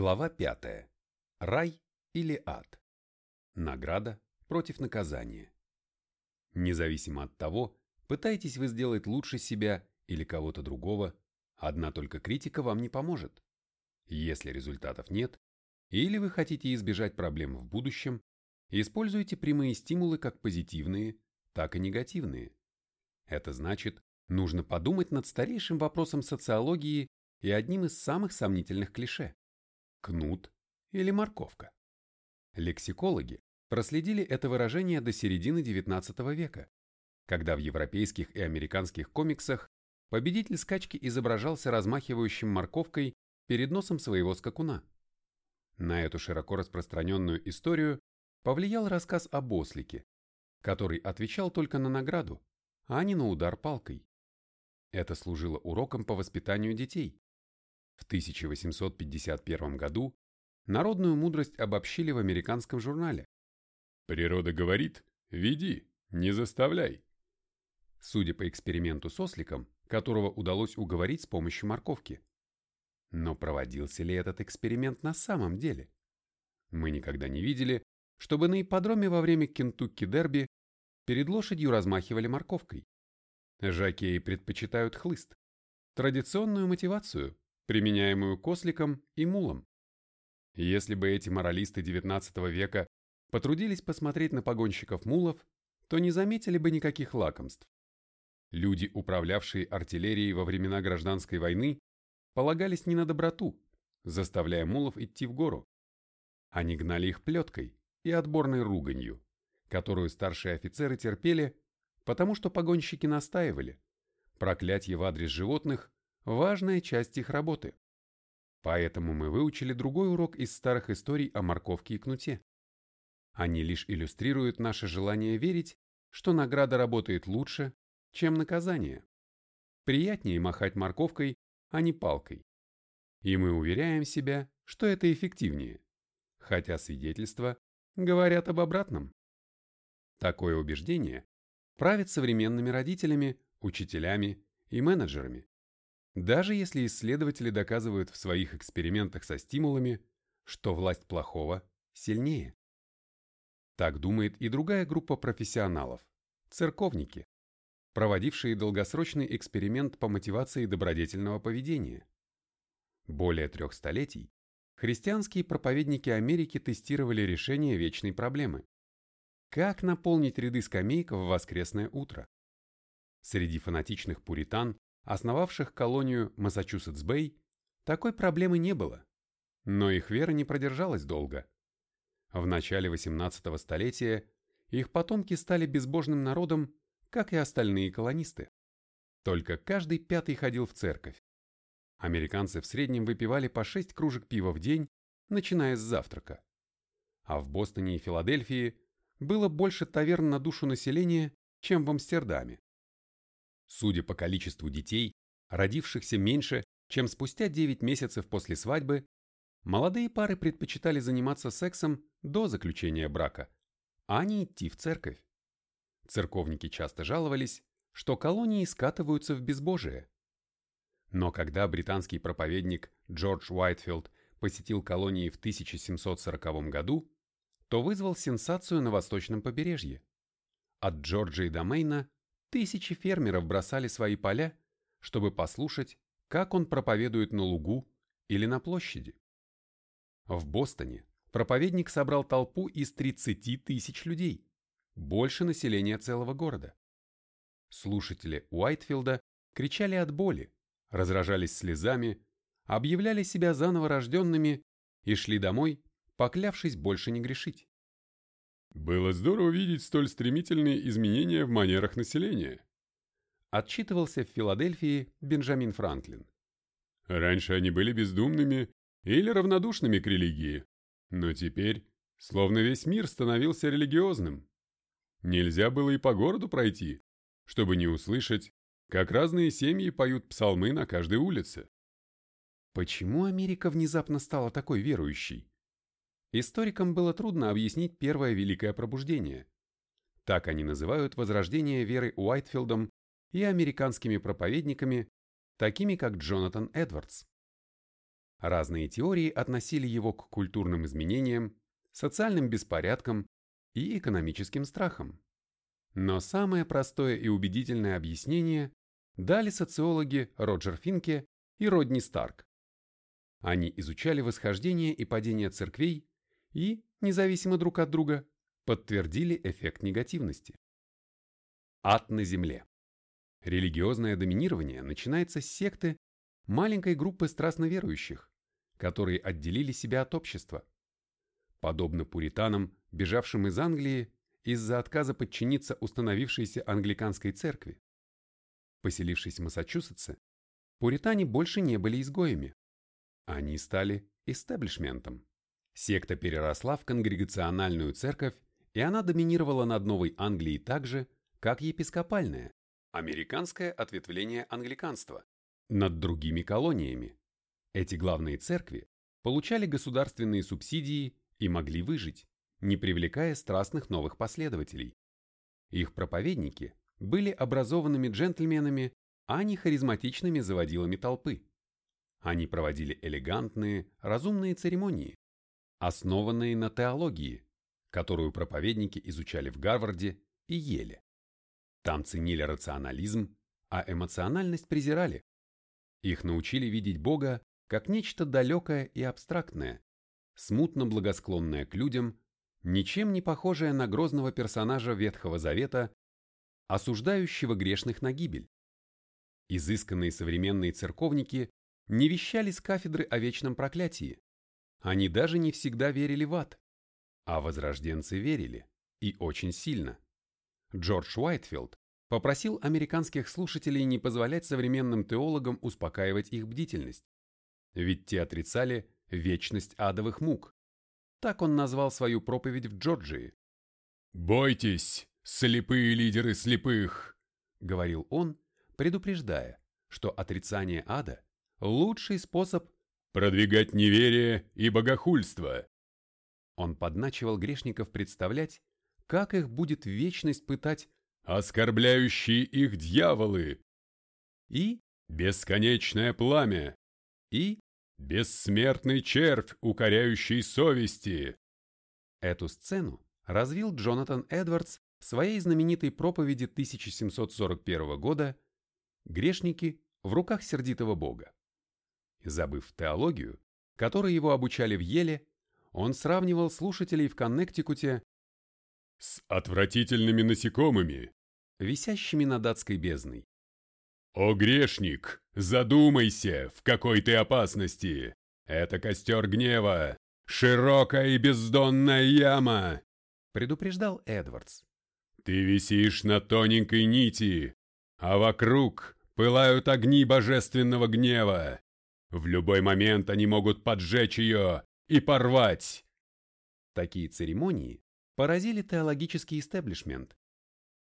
Глава 5. Рай или ад? Награда против наказания. Независимо от того, пытаетесь вы сделать лучше себя или кого-то другого, одна только критика вам не поможет. Если результатов нет, или вы хотите избежать проблем в будущем, используйте прямые стимулы как позитивные, так и негативные. Это значит, нужно подумать над старейшим вопросом социологии и одним из самых сомнительных клише – кнут или морковка. Лексикологи проследили это выражение до середины XIX века, когда в европейских и американских комиксах победитель скачки изображался размахивающим морковкой перед носом своего скакуна. На эту широко распространенную историю повлиял рассказ об ослике, который отвечал только на награду, а не на удар палкой. Это служило уроком по воспитанию детей. В 1851 году народную мудрость обобщили в американском журнале. Природа говорит, веди, не заставляй. Судя по эксперименту с осликом, которого удалось уговорить с помощью морковки. Но проводился ли этот эксперимент на самом деле? Мы никогда не видели, чтобы на ипподроме во время Кентукки-дерби перед лошадью размахивали морковкой. Жакеи предпочитают хлыст, традиционную мотивацию, применяемую к осликам и мулам. Если бы эти моралисты XIX века потрудились посмотреть на погонщиков мулов, то не заметили бы никаких лакомств. Люди, управлявшие артиллерией во времена гражданской войны, полагались не на доброту, заставляя мулов идти в гору. Они гнали их плеткой и отборной руганью, которую старшие офицеры терпели, потому что погонщики настаивали. Проклятие в адрес животных – важная часть их работы. Поэтому мы выучили другой урок из старых историй о морковке и кнуте. Они лишь иллюстрируют наше желание верить, что награда работает лучше, чем наказание. Приятнее махать морковкой, а не палкой. И мы уверяем себя, что это эффективнее, хотя свидетельства говорят об обратном. Такое убеждение правит современными родителями, учителями и менеджерами. Даже если исследователи доказывают в своих экспериментах со стимулами, что власть плохого сильнее. Так думает и другая группа профессионалов – церковники, проводившие долгосрочный эксперимент по мотивации добродетельного поведения. Более трех столетий христианские проповедники Америки тестировали решение вечной проблемы – как наполнить ряды скамеек в воскресное утро. Среди фанатичных пуритан, основавших колонию Массачусетс-Бэй, такой проблемы не было, но их вера не продержалась долго – в начале XVIII столетия их потомки стали безбожным народом, как и остальные колонисты. Только каждый пятый ходил в церковь. Американцы в среднем выпивали по 6 кружек пива в день, начиная с завтрака. А в Бостоне и Филадельфии было больше таверн на душу населения, чем в Амстердаме. Судя по количеству детей, родившихся меньше, чем спустя 9 месяцев после свадьбы, молодые пары предпочитали заниматься сексом до заключения брака, а не идти в церковь. Церковники часто жаловались, что колонии скатываются в безбожие. Но когда британский проповедник Джордж Уайтфилд посетил колонии в 1740 году, то вызвал сенсацию на восточном побережье. От Джорджии до Мейна тысячи фермеров бросали свои поля, чтобы послушать, как он проповедует на лугу или на площади. В Бостоне проповедник собрал толпу из 30 тысяч людей, больше населения целого города. Слушатели Уайтфилда кричали от боли, разражались слезами, объявляли себя заново рожденными и шли домой, поклявшись больше не грешить. «Было здорово видеть столь стремительные изменения в манерах населения», отчитывался в Филадельфии Бенджамин Франклин. «Раньше они были бездумными или равнодушными к религии, но теперь, словно весь мир становился религиозным. Нельзя было и по городу пройти, чтобы не услышать, как разные семьи поют псалмы на каждой улице. Почему Америка внезапно стала такой верующей? Историкам было трудно объяснить первое Великое Пробуждение. Так они называют возрождение веры Уайтфилдом и американскими проповедниками, такими как Джонатан Эдвардс. Разные теории относили его к культурным изменениям, социальным беспорядкам и экономическим страхам. Но самое простое и убедительное объяснение дали социологи Роджер Финке и Родни Старк. Они изучали восхождение и падение церквей и, независимо друг от друга, подтвердили эффект негативности. Ад на земле. Религиозное доминирование начинается с секты маленькой группы страстно верующих, которые отделили себя от общества. Подобно пуританам, бежавшим из Англии из-за отказа подчиниться установившейся англиканской церкви. Поселившись в Массачусетсе, пуритане больше не были изгоями. Они стали истеблишментом. Секта переросла в конгрегациональную церковь, и она доминировала над Новой Англией так же, как епископальная, американское ответвление англиканства, над другими колониями. Эти главные церкви получали государственные субсидии и могли выжить, не привлекая страстных новых последователей. Их проповедники были образованными джентльменами, а не харизматичными заводилами толпы. Они проводили элегантные, разумные церемонии, основанные на теологии, которую проповедники изучали в Гарварде и Еле. Там ценили рационализм, а эмоциональность презирали. Их научили видеть Бога как нечто далекое и абстрактное, смутно благосклонное к людям, ничем не похожее на грозного персонажа Ветхого Завета, осуждающего грешных на гибель. Изысканные современные церковники не вещали с кафедры о вечном проклятии. Они даже не всегда верили в ад. А возрожденцы верили, и очень сильно. Джордж Уайтфилд попросил американских слушателей не позволять современным теологам успокаивать их бдительность, ведь те отрицали вечность адовых мук. Так он назвал свою проповедь в Джорджии. «Бойтесь, слепые лидеры слепых!» — говорил он, предупреждая, что отрицание ада – лучший способ продвигать неверие и богохульство. Он подначивал грешников представлять, как их будет вечность пытать оскорбляющие их дьяволы и бесконечное пламя и бессмертный червь, укоряющий совести. Эту сцену развил Джонатан Эдвардс в своей знаменитой проповеди 1741 года «Грешники в руках сердитого Бога». Забыв теологию, которой его обучали в Еле, он сравнивал слушателей в Коннектикуте с отвратительными насекомыми, висящими над адской бездной. «О грешник, задумайся, в какой ты опасности! Это костер гнева, широкая и бездонная яма!» предупреждал Эдвардс. «Ты висишь на тоненькой нити, а вокруг пылают огни божественного гнева. В любой момент они могут поджечь ее и порвать!» Такие церемонии поразили теологический истеблишмент.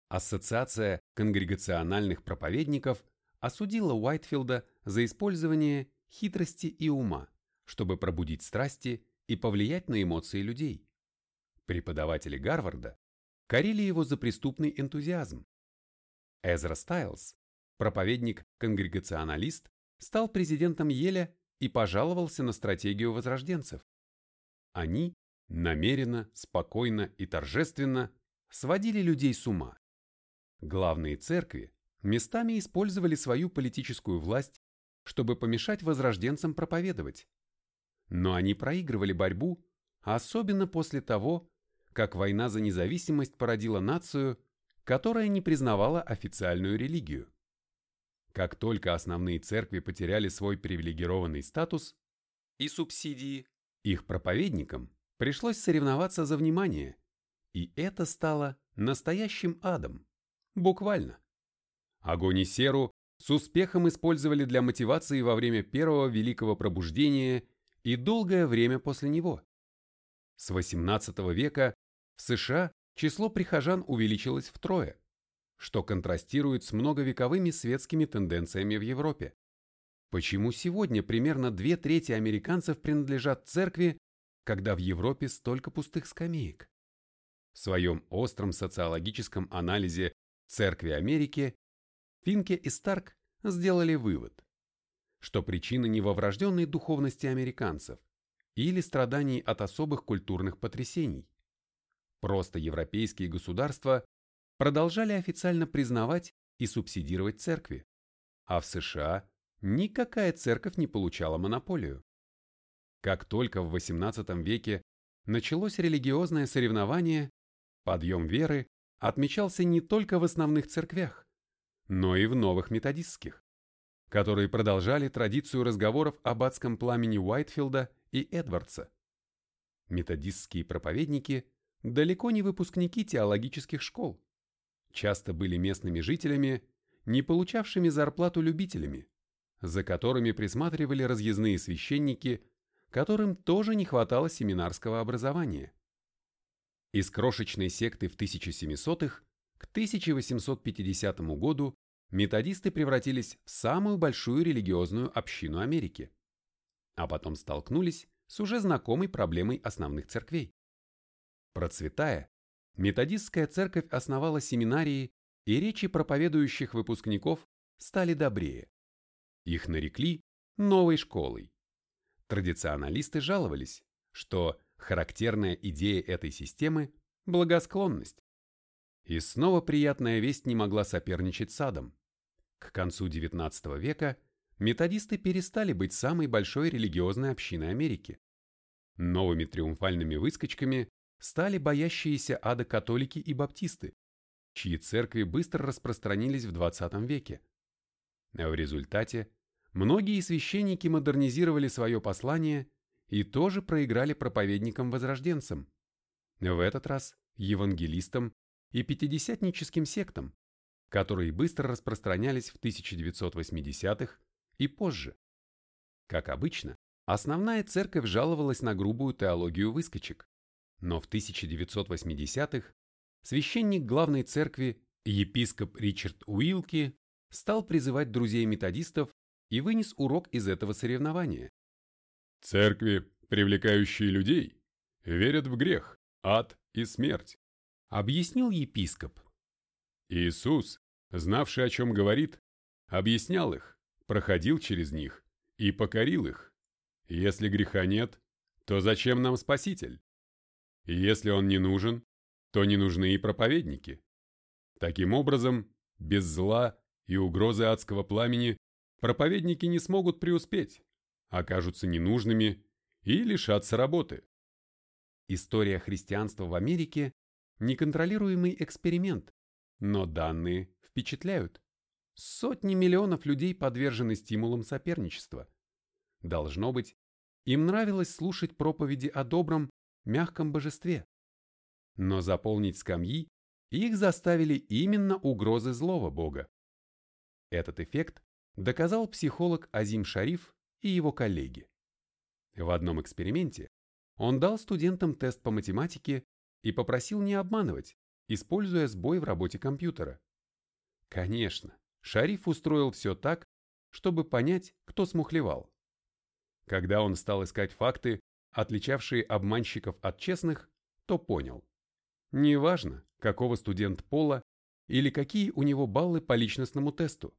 Ассоциация конгрегациональных проповедников осудила Уайтфилда за использование хитрости и ума, чтобы пробудить страсти и повлиять на эмоции людей. Преподаватели Гарварда корили его за преступный энтузиазм. Эзра Стайлз, проповедник-конгрегационалист, стал президентом Еля и пожаловался на стратегию возрожденцев. Они намеренно, спокойно и торжественно сводили людей с ума. Главные церкви местами использовали свою политическую власть, чтобы помешать возрожденцам проповедовать. Но они проигрывали борьбу, особенно после того, как война за независимость породила нацию, которая не признавала официальную религию. Как только основные церкви потеряли свой привилегированный статус и субсидии, их проповедникам пришлось соревноваться за внимание, и это стало настоящим адом, буквально. Огонь и серу с успехом использовали для мотивации во время первого Великого Пробуждения и долгое время после него. С XVIII века в США число прихожан увеличилось втрое, что контрастирует с многовековыми светскими тенденциями в Европе. Почему сегодня примерно две трети американцев принадлежат церкви, когда в Европе столько пустых скамеек? В своем остром социологическом анализе «Церкви Америки» Финке и Старк сделали вывод. что причина не во врожденной духовности американцев или страданий от особых культурных потрясений. Просто европейские государства продолжали официально признавать и субсидировать церкви, а в США никакая церковь не получала монополию. Как только в XVIII веке началось религиозное соревнование, подъем веры отмечался не только в основных церквях, но и в новых методистских, которые продолжали традицию разговоров об адском пламени Уайтфилда и Эдвардса. Методистские проповедники далеко не выпускники теологических школ, часто были местными жителями, не получавшими зарплату любителями, за которыми присматривали разъездные священники, которым тоже не хватало семинарского образования. Из крошечной секты в 1700-х к 1850 году методисты превратились в самую большую религиозную общину Америки, а потом столкнулись с уже знакомой проблемой основных церквей. Процветая, методистская церковь основала семинарии, и речи проповедующих выпускников стали добрее. Их нарекли новой школой. Традиционалисты жаловались, что Характерная идея этой системы – благосклонность. И снова приятная весть не могла соперничать с адом. К концу XIX века методисты перестали быть самой большой религиозной общиной Америки. Новыми триумфальными выскочками стали боящиеся ада католики и баптисты, чьи церкви быстро распространились в XX веке. В результате многие священники модернизировали свое послание и тоже проиграли проповедникам-возрожденцам. В этот раз евангелистам и пятидесятническим сектам, которые быстро распространялись в 1980-х и позже. Как обычно, основная церковь жаловалась на грубую теологию выскочек, но в 1980-х священник главной церкви епископ Ричард Уилки стал призывать друзей методистов и вынес урок из этого соревнования. Церкви, привлекающие людей, верят в грех, ад и смерть, объяснил епископ. Иисус, знавший о чем говорит, объяснял их, проходил через них и покорил их. Если греха нет, то зачем нам Спаситель? Если он не нужен, то не нужны и проповедники. Таким образом, без зла и угрозы адского пламени проповедники не смогут преуспеть окажутся ненужными и лишатся работы. История христианства в Америке – неконтролируемый эксперимент, но данные впечатляют. Сотни миллионов людей подвержены стимулам соперничества. Должно быть, им нравилось слушать проповеди о добром, мягком божестве. Но заполнить скамьи их заставили именно угрозы злого бога. Этот эффект доказал психолог Азим Шариф и его коллеги. В одном эксперименте он дал студентам тест по математике и попросил не обманывать, используя сбой в работе компьютера. Конечно, шариф устроил все так, чтобы понять, кто смухлевал. Когда он стал искать факты, отличавшие обманщиков от честных, то понял. Неважно, какого студент пола или какие у него баллы по личностному тесту.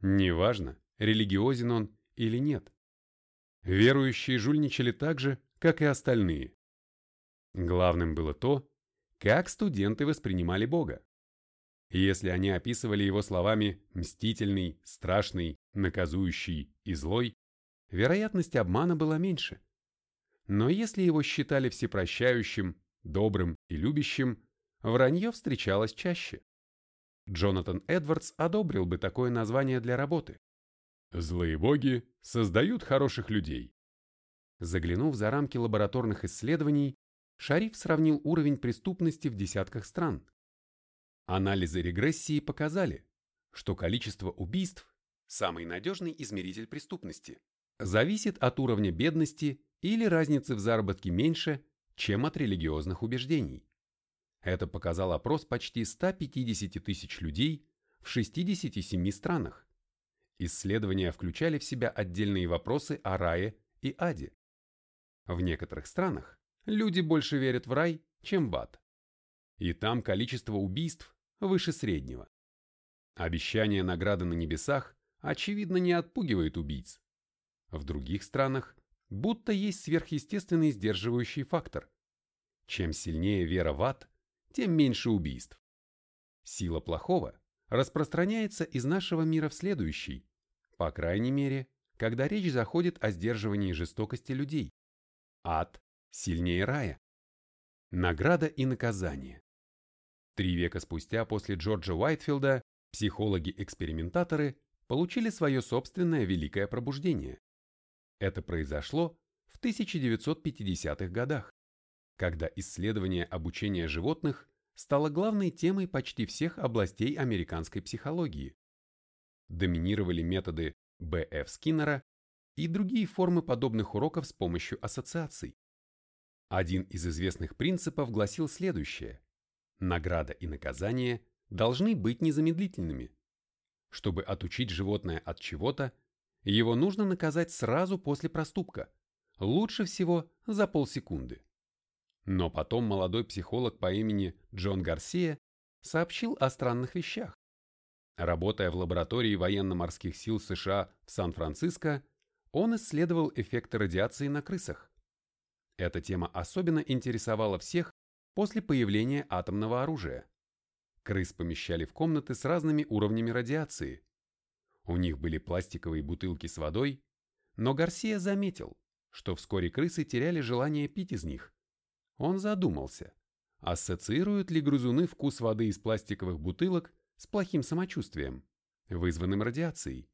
Неважно, религиозен он или нет. Верующие жульничали так же, как и остальные. Главным было то, как студенты воспринимали Бога. Если они описывали его словами «мстительный», «страшный», «наказующий» и «злой», вероятность обмана была меньше. Но если его считали всепрощающим, добрым и любящим, вранье встречалось чаще. Джонатан Эдвардс одобрил бы такое название для работы. Злые боги создают хороших людей. Заглянув за рамки лабораторных исследований, Шариф сравнил уровень преступности в десятках стран. Анализы регрессии показали, что количество убийств – самый надежный измеритель преступности – зависит от уровня бедности или разницы в заработке меньше, чем от религиозных убеждений. Это показал опрос почти 150 тысяч людей в 67 странах. Исследования включали в себя отдельные вопросы о рае и аде. В некоторых странах люди больше верят в рай, чем в ад. И там количество убийств выше среднего. Обещание награды на небесах очевидно не отпугивает убийц, В других странах будто есть сверхъестественный сдерживающий фактор. Чем сильнее вера в ад, тем меньше убийств. Сила плохого распространяется из нашего мира в следующий, по крайней мере, когда речь заходит о сдерживании жестокости людей. Ад сильнее рая. Награда и наказание. Три века спустя после Джорджа Уайтфилда психологи-экспериментаторы получили свое собственное великое пробуждение. Это произошло в 1950-х годах, когда исследование обучения животных стало главной темой почти всех областей американской психологии. Доминировали методы Б.Ф. Скиннера и другие формы подобных уроков с помощью ассоциаций. Один из известных принципов гласил следующее. Награда и наказание должны быть незамедлительными. Чтобы отучить животное от чего-то, его нужно наказать сразу после проступка, лучше всего за полсекунды. Но потом молодой психолог по имени Джон Гарсия сообщил о странных вещах. Работая в лаборатории военно-морских сил США в Сан-Франциско, он исследовал эффекты радиации на крысах. Эта тема особенно интересовала всех после появления атомного оружия. Крыс помещали в комнаты с разными уровнями радиации. У них были пластиковые бутылки с водой, но Гарсия заметил, что вскоре крысы теряли желание пить из них. Он задумался, ассоциируют ли грызуны вкус воды из пластиковых бутылок с плохим самочувствием, вызванным радиацией.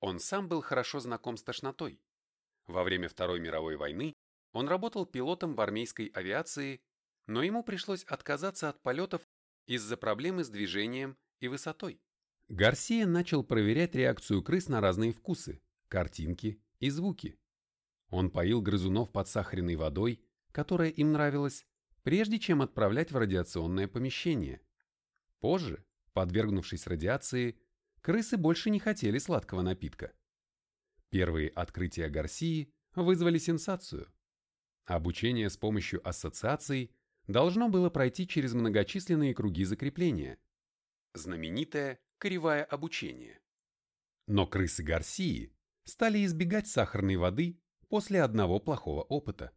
Он сам был хорошо знаком с тошнотой. Во время Второй мировой войны он работал пилотом в армейской авиации, но ему пришлось отказаться от полетов из-за проблемы с движением и высотой. Гарсия начал проверять реакцию крыс на разные вкусы, картинки и звуки. Он поил грызунов подсахаренной водой, которая им нравилась, прежде чем отправлять в радиационное помещение. Позже, подвергнувшись радиации, крысы больше не хотели сладкого напитка. Первые открытия Гарсии вызвали сенсацию. Обучение с помощью ассоциаций должно было пройти через многочисленные круги закрепления. Знаменитое кривая обучение. Но крысы Гарсии стали избегать сахарной воды после одного плохого опыта.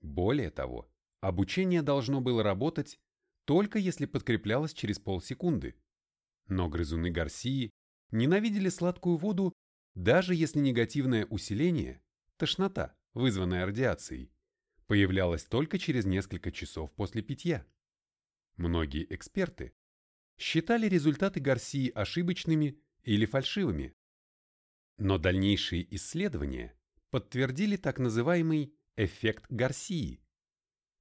Более того, обучение должно было работать только если подкреплялось через полсекунды. Но грызуны Гарсии ненавидели сладкую воду, даже если негативное усиление, тошнота, вызванная радиацией, появлялась только через несколько часов после питья. Многие эксперты считали результаты Гарсии ошибочными или фальшивыми. Но дальнейшие исследования подтвердили так называемый эффект Гарсии.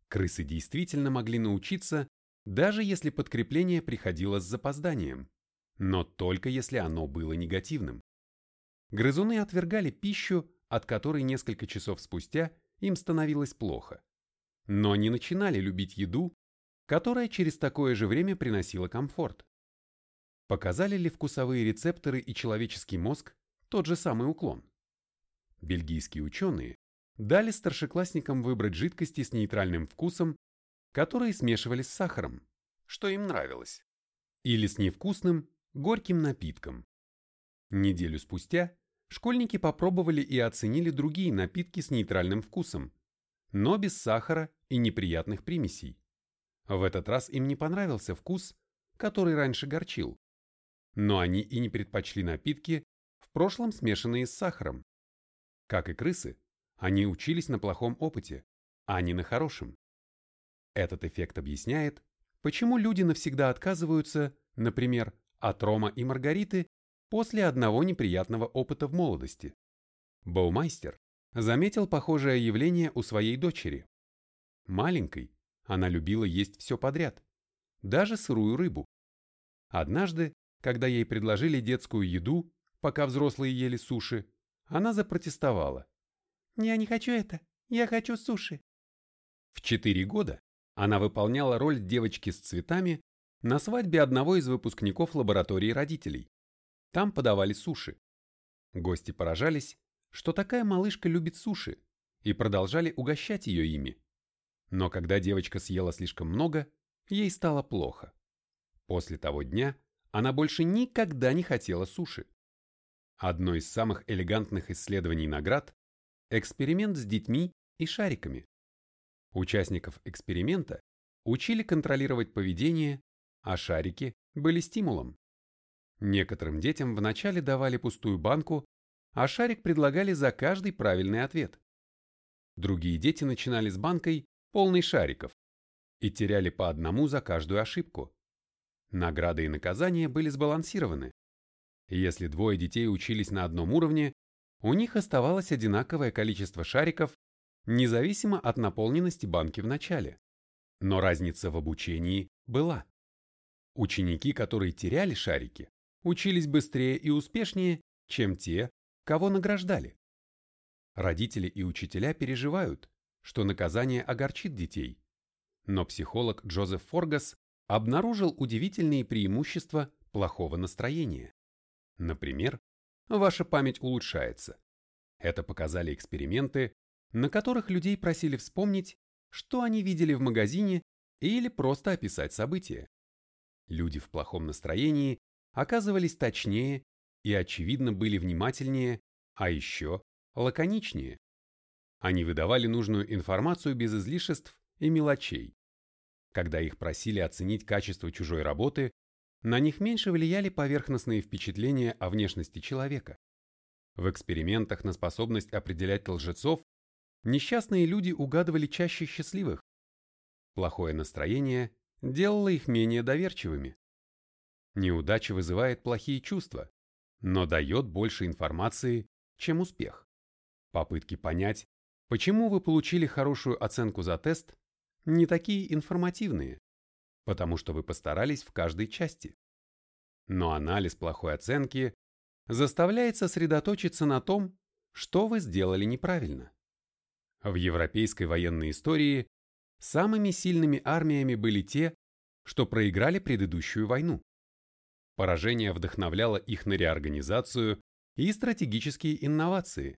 Крысы действительно могли научиться, даже если подкрепление приходило с запозданием, но только если оно было негативным. Грызуны отвергали пищу, от которой несколько часов спустя им становилось плохо. Но они начинали любить еду, которая через такое же время приносила комфорт. Показали ли вкусовые рецепторы и человеческий мозг тот же самый уклон? Бельгийские ученые дали старшеклассникам выбрать жидкости с нейтральным вкусом, которые смешивались с сахаром, что им нравилось, или с невкусным, горьким напитком. Неделю спустя школьники попробовали и оценили другие напитки с нейтральным вкусом, но без сахара и неприятных примесей. В этот раз им не понравился вкус, который раньше горчил. Но они и не предпочли напитки, в прошлом смешанные с сахаром. Как и крысы, они учились на плохом опыте, а не на хорошем. Этот эффект объясняет, почему люди навсегда отказываются, например, от рома и маргариты после одного неприятного опыта в молодости. Боумайстер заметил похожее явление у своей дочери. Маленькой она любила есть все подряд, даже сырую рыбу. Однажды, когда ей предложили детскую еду, пока взрослые ели суши, она запротестовала. «Я не хочу это, я хочу суши». В четыре года она выполняла роль девочки с цветами на свадьбе одного из выпускников лаборатории родителей. Там подавали суши. Гости поражались, что такая малышка любит суши, и продолжали угощать ее ими. Но когда девочка съела слишком много, ей стало плохо. После того дня она больше никогда не хотела суши. Одно из самых элегантных исследований наград – эксперимент с детьми и шариками. Участников эксперимента учили контролировать поведение, а шарики были стимулом. Некоторым детям вначале давали пустую банку, а шарик предлагали за каждый правильный ответ. Другие дети начинали с банкой, полной шариков, и теряли по одному за каждую ошибку. Награды и наказания были сбалансированы. Если двое детей учились на одном уровне, у них оставалось одинаковое количество шариков, независимо от наполненности банки в начале. Но разница в обучении была. Ученики, которые теряли шарики, учились быстрее и успешнее, чем те, кого награждали. Родители и учителя переживают, что наказание огорчит детей. Но психолог Джозеф Форгас обнаружил удивительные преимущества плохого настроения. Например, ваша память улучшается. Это показали эксперименты, на которых людей просили вспомнить, что они видели в магазине или просто описать события. Люди в плохом настроении оказывались точнее и, очевидно, были внимательнее, а еще лаконичнее. Они выдавали нужную информацию без излишеств и мелочей. Когда их просили оценить качество чужой работы, на них меньше влияли поверхностные впечатления о внешности человека. В экспериментах на способность определять лжецов несчастные люди угадывали чаще счастливых. Плохое настроение делало их менее доверчивыми. Неудача вызывает плохие чувства, но дает больше информации, чем успех. Попытки понять, почему вы получили хорошую оценку за тест, не такие информативные, потому что вы постарались в каждой части. Но анализ плохой оценки заставляет сосредоточиться на том, что вы сделали неправильно. В европейской военной истории самыми сильными армиями были те, что проиграли предыдущую войну. Поражение вдохновляло их на реорганизацию и стратегические инновации,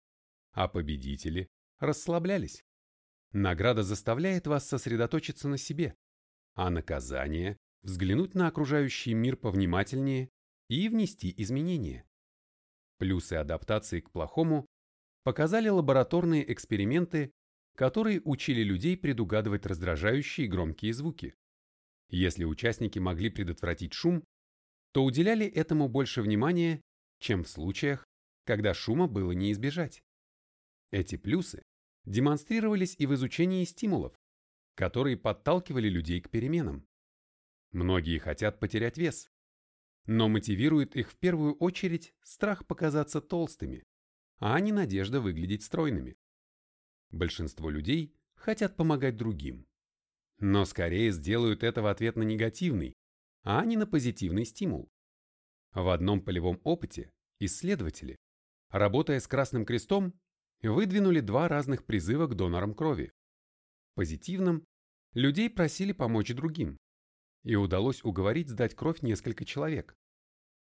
а победители расслаблялись. Награда заставляет вас сосредоточиться на себе, а наказание – взглянуть на окружающий мир повнимательнее и внести изменения. Плюсы адаптации к плохому показали лабораторные эксперименты, которые учили людей предугадывать раздражающие громкие звуки. Если участники могли предотвратить шум, то уделяли этому больше внимания, чем в случаях, когда шума было не избежать. Эти плюсы демонстрировались и в изучении стимулов, которые подталкивали людей к переменам. Многие хотят потерять вес, но мотивирует их в первую очередь страх показаться толстыми, а не надежда выглядеть стройными. Большинство людей хотят помогать другим, но скорее сделают это в ответ на негативный, а не на позитивный стимул. В одном полевом опыте исследователи, работая с Красным Крестом, выдвинули два разных призыва к донорам крови. В позитивном людей просили помочь другим, и удалось уговорить сдать кровь несколько человек.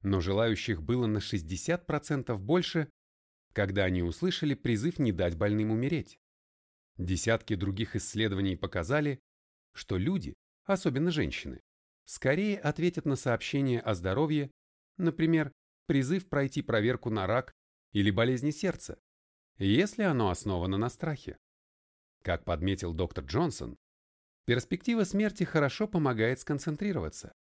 Но желающих было на 60% больше, когда они услышали призыв не дать больным умереть. Десятки других исследований показали, что люди, особенно женщины, скорее ответят на сообщение о здоровье, например, призыв пройти проверку на рак или болезни сердца, если оно основано на страхе. Как подметил доктор Джонсон, перспектива смерти хорошо помогает сконцентрироваться.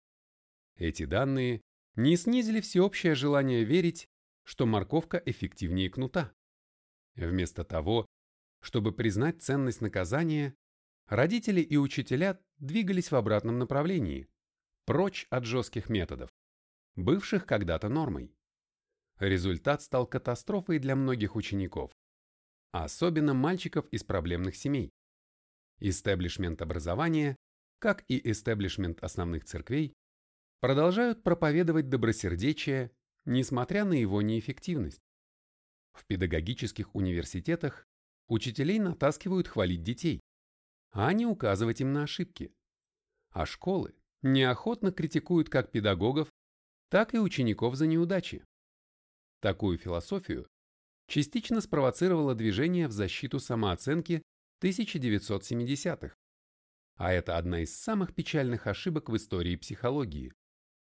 Эти данные не снизили всеобщее желание верить, что морковка эффективнее кнута. Вместо того, чтобы признать ценность наказания, родители и учителя двигались в обратном направлении, прочь от жестких методов, бывших когда-то нормой. Результат стал катастрофой для многих учеников особенно мальчиков из проблемных семей. Истеблишмент образования, как и истеблишмент основных церквей, продолжают проповедовать добросердечие, несмотря на его неэффективность. В педагогических университетах учителей натаскивают хвалить детей, а не указывать им на ошибки. А школы неохотно критикуют как педагогов, так и учеников за неудачи. Такую философию частично спровоцировало движение в защиту самооценки 1970-х. А это одна из самых печальных ошибок в истории психологии.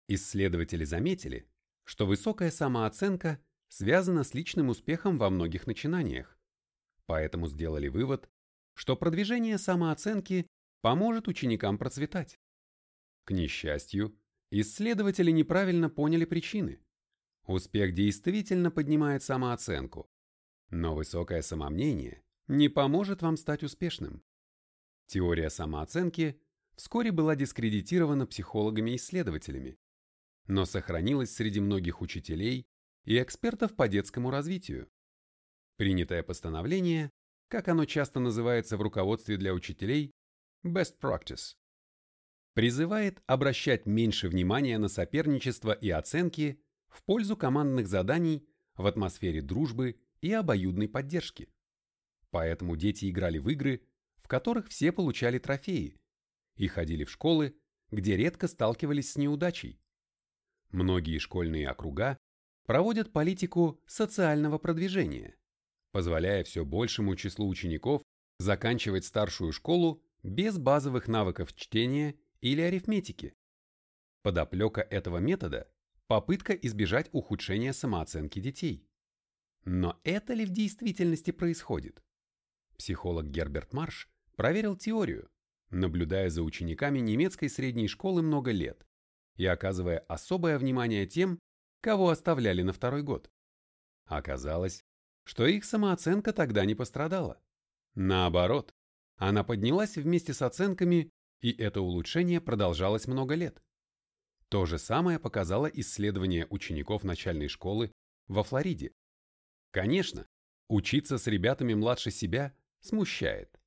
Исследователи заметили, что высокая самооценка связано с личным успехом во многих начинаниях. Поэтому сделали вывод, что продвижение самооценки поможет ученикам процветать. К несчастью, исследователи неправильно поняли причины. Успех действительно поднимает самооценку, но высокое самомнение не поможет вам стать успешным. Теория самооценки вскоре была дискредитирована психологами-исследователями, но сохранилась среди многих учителей и экспертов по детскому развитию. Принятое постановление, как оно часто называется в руководстве для учителей, best practice, призывает обращать меньше внимания на соперничество и оценки в пользу командных заданий в атмосфере дружбы и обоюдной поддержки. Поэтому дети играли в игры, в которых все получали трофеи, и ходили в школы, где редко сталкивались с неудачей. Многие школьные округа проводят политику социального продвижения, позволяя все большему числу учеников заканчивать старшую школу без базовых навыков чтения или арифметики. Подоплека этого метода – попытка избежать ухудшения самооценки детей. Но это ли в действительности происходит? Психолог Герберт Марш проверил теорию, наблюдая за учениками немецкой средней школы много лет и оказывая особое внимание тем, кого оставляли на второй год. Оказалось, что их самооценка тогда не пострадала. Наоборот, она поднялась вместе с оценками, и это улучшение продолжалось много лет. То же самое показало исследование учеников начальной школы во Флориде. Конечно, учиться с ребятами младше себя смущает,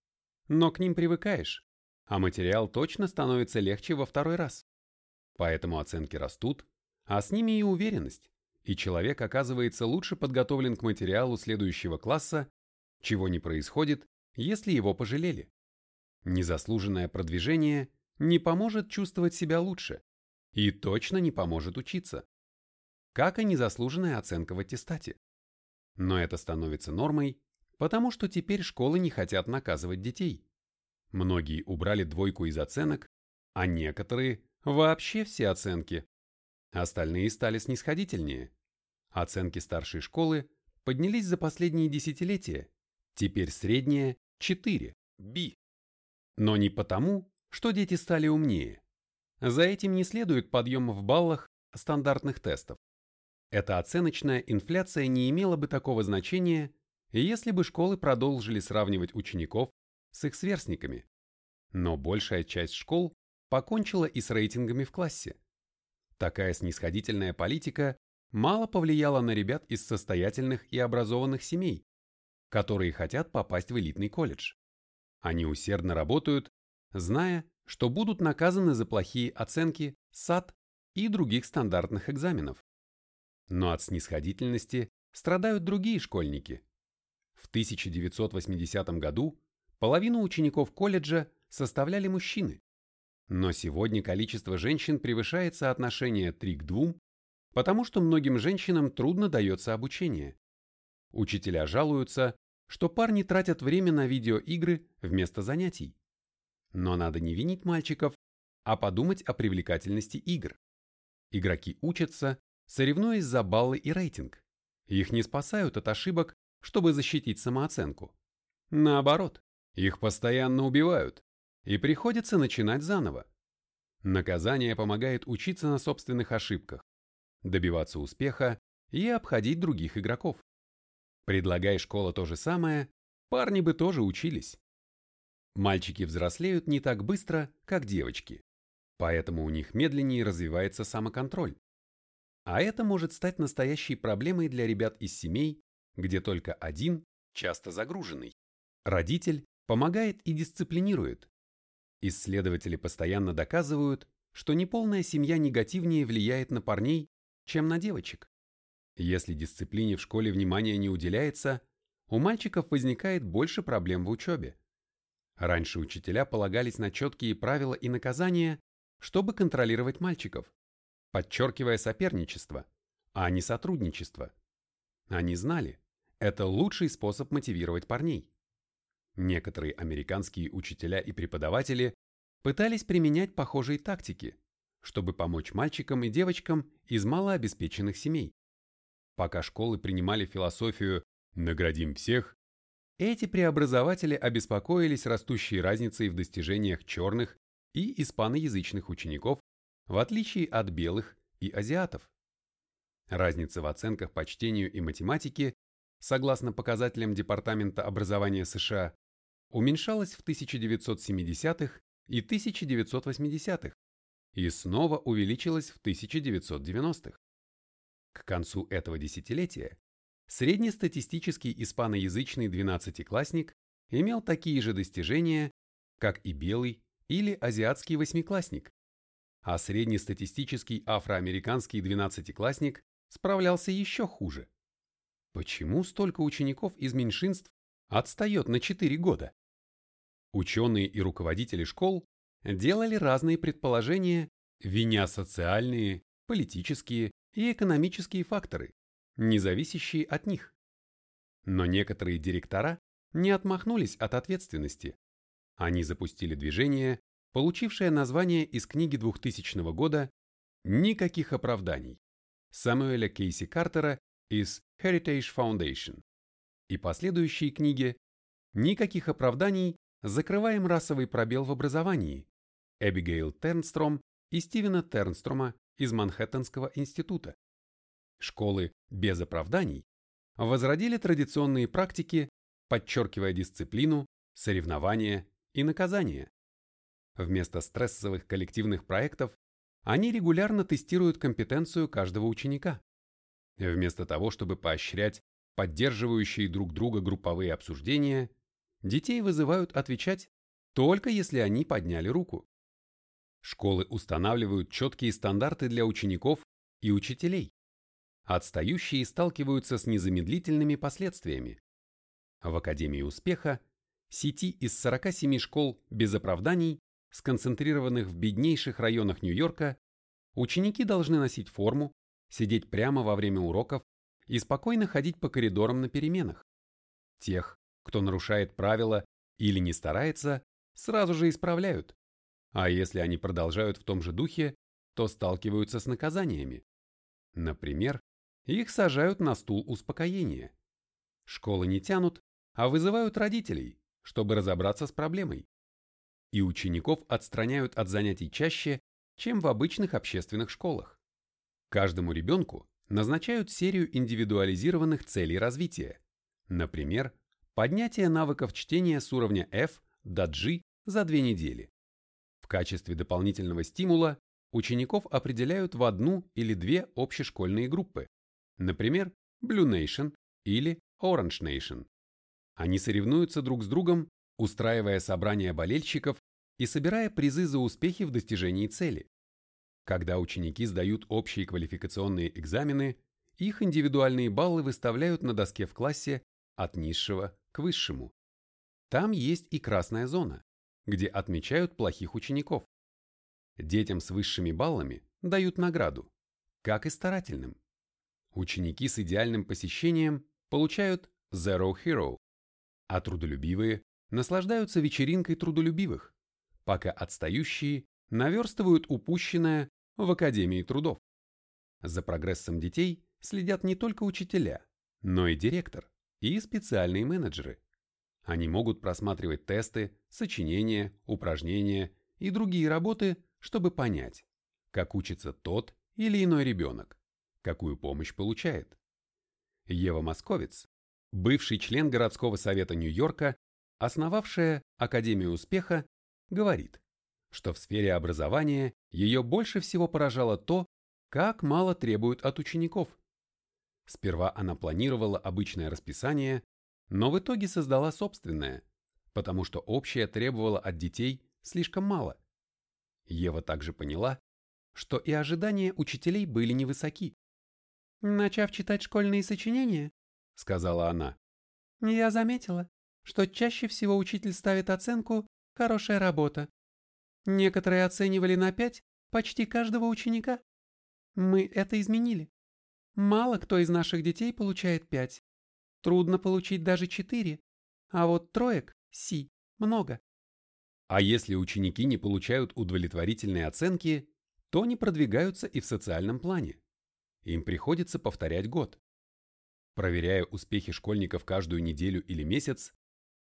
но к ним привыкаешь, а материал точно становится легче во второй раз. Поэтому оценки растут, а с ними и уверенность, и человек оказывается лучше подготовлен к материалу следующего класса, чего не происходит, если его пожалели. Незаслуженное продвижение не поможет чувствовать себя лучше и точно не поможет учиться. Как и незаслуженная оценка в аттестате. Но это становится нормой, потому что теперь школы не хотят наказывать детей. Многие убрали двойку из оценок, а некоторые вообще все оценки. Остальные стали снисходительнее. Оценки старшей школы поднялись за последние десятилетия. Теперь средняя 4, B. Но не потому, что дети стали умнее. За этим не следует подъем в баллах стандартных тестов. Эта оценочная инфляция не имела бы такого значения, если бы школы продолжили сравнивать учеников с их сверстниками. Но большая часть школ покончила и с рейтингами в классе. Такая снисходительная политика мало повлияла на ребят из состоятельных и образованных семей, которые хотят попасть в элитный колледж. Они усердно работают, зная, что будут наказаны за плохие оценки САТ и других стандартных экзаменов. Но от снисходительности страдают другие школьники. В 1980 году Половину учеников колледжа составляли мужчины. Но сегодня количество женщин превышает соотношение 3 к 2, потому что многим женщинам трудно дается обучение. Учителя жалуются, что парни тратят время на видеоигры вместо занятий. Но надо не винить мальчиков, а подумать о привлекательности игр. Игроки учатся, соревнуясь за баллы и рейтинг. Их не спасают от ошибок, чтобы защитить самооценку. Наоборот, их постоянно убивают, и приходится начинать заново. Наказание помогает учиться на собственных ошибках, добиваться успеха и обходить других игроков. Предлагай школа то же самое, парни бы тоже учились. Мальчики взрослеют не так быстро, как девочки, поэтому у них медленнее развивается самоконтроль. А это может стать настоящей проблемой для ребят из семей, где только один, часто загруженный, родитель помогает и дисциплинирует. Исследователи постоянно доказывают, что неполная семья негативнее влияет на парней, чем на девочек. Если дисциплине в школе внимания не уделяется, у мальчиков возникает больше проблем в учебе. Раньше учителя полагались на четкие правила и наказания, чтобы контролировать мальчиков, подчеркивая соперничество, а не сотрудничество. Они знали, это лучший способ мотивировать парней. Некоторые американские учителя и преподаватели пытались применять похожие тактики, чтобы помочь мальчикам и девочкам из малообеспеченных семей. Пока школы принимали философию «наградим всех», эти преобразователи обеспокоились растущей разницей в достижениях черных и испаноязычных учеников, в отличие от белых и азиатов. Разница в оценках по чтению и математике, согласно показателям Департамента образования США, уменьшалась в 1970-х и 1980-х и снова увеличилась в 1990-х. К концу этого десятилетия среднестатистический испаноязычный 12-классник имел такие же достижения, как и белый или азиатский восьмиклассник, а среднестатистический афроамериканский 12-классник справлялся еще хуже. Почему столько учеников из меньшинств отстает на 4 года? Ученые и руководители школ делали разные предположения, виня социальные, политические и экономические факторы, не зависящие от них. Но некоторые директора не отмахнулись от ответственности. Они запустили движение, получившее название из книги 2000 года «Никаких оправданий» Самуэля Кейси Картера из Heritage Foundation и последующие книги «Никаких оправданий Закрываем расовый пробел в образовании. Эбигейл Тернстром и Стивена Тернстрома из Манхэттенского института. Школы без оправданий возродили традиционные практики, подчеркивая дисциплину, соревнования и наказания. Вместо стрессовых коллективных проектов они регулярно тестируют компетенцию каждого ученика. Вместо того, чтобы поощрять поддерживающие друг друга групповые обсуждения, детей вызывают отвечать только если они подняли руку. Школы устанавливают четкие стандарты для учеников и учителей. Отстающие сталкиваются с незамедлительными последствиями. В Академии успеха, сети из 47 школ без оправданий, сконцентрированных в беднейших районах Нью-Йорка, ученики должны носить форму, сидеть прямо во время уроков и спокойно ходить по коридорам на переменах. Тех, кто нарушает правила или не старается, сразу же исправляют. А если они продолжают в том же духе, то сталкиваются с наказаниями. Например, их сажают на стул успокоения. Школы не тянут, а вызывают родителей, чтобы разобраться с проблемой. И учеников отстраняют от занятий чаще, чем в обычных общественных школах. Каждому ребенку назначают серию индивидуализированных целей развития. Например, Поднятие навыков чтения с уровня F до G за две недели. В качестве дополнительного стимула учеников определяют в одну или две общешкольные группы, например, Blue Nation или Orange Nation. Они соревнуются друг с другом, устраивая собрания болельщиков и собирая призы за успехи в достижении цели. Когда ученики сдают общие квалификационные экзамены, их индивидуальные баллы выставляют на доске в классе от низшего к высшему. Там есть и красная зона, где отмечают плохих учеников. Детям с высшими баллами дают награду, как и старательным. Ученики с идеальным посещением получают Zero Hero, а трудолюбивые наслаждаются вечеринкой трудолюбивых, пока отстающие наверстывают упущенное в Академии трудов. За прогрессом детей следят не только учителя, но и директор и специальные менеджеры. Они могут просматривать тесты, сочинения, упражнения и другие работы, чтобы понять, как учится тот или иной ребенок, какую помощь получает. Ева Московец, бывший член городского совета Нью-Йорка, основавшая Академию успеха, говорит, что в сфере образования ее больше всего поражало то, как мало требуют от учеников. Сперва она планировала обычное расписание, но в итоге создала собственное, потому что общее требовало от детей слишком мало. Ева также поняла, что и ожидания учителей были невысоки. «Начав читать школьные сочинения», — сказала она, — «я заметила, что чаще всего учитель ставит оценку «хорошая работа». Некоторые оценивали на пять почти каждого ученика. Мы это изменили. Мало кто из наших детей получает пять. Трудно получить даже четыре. А вот троек, си, много. А если ученики не получают удовлетворительные оценки, то не продвигаются и в социальном плане. Им приходится повторять год. Проверяя успехи школьников каждую неделю или месяц,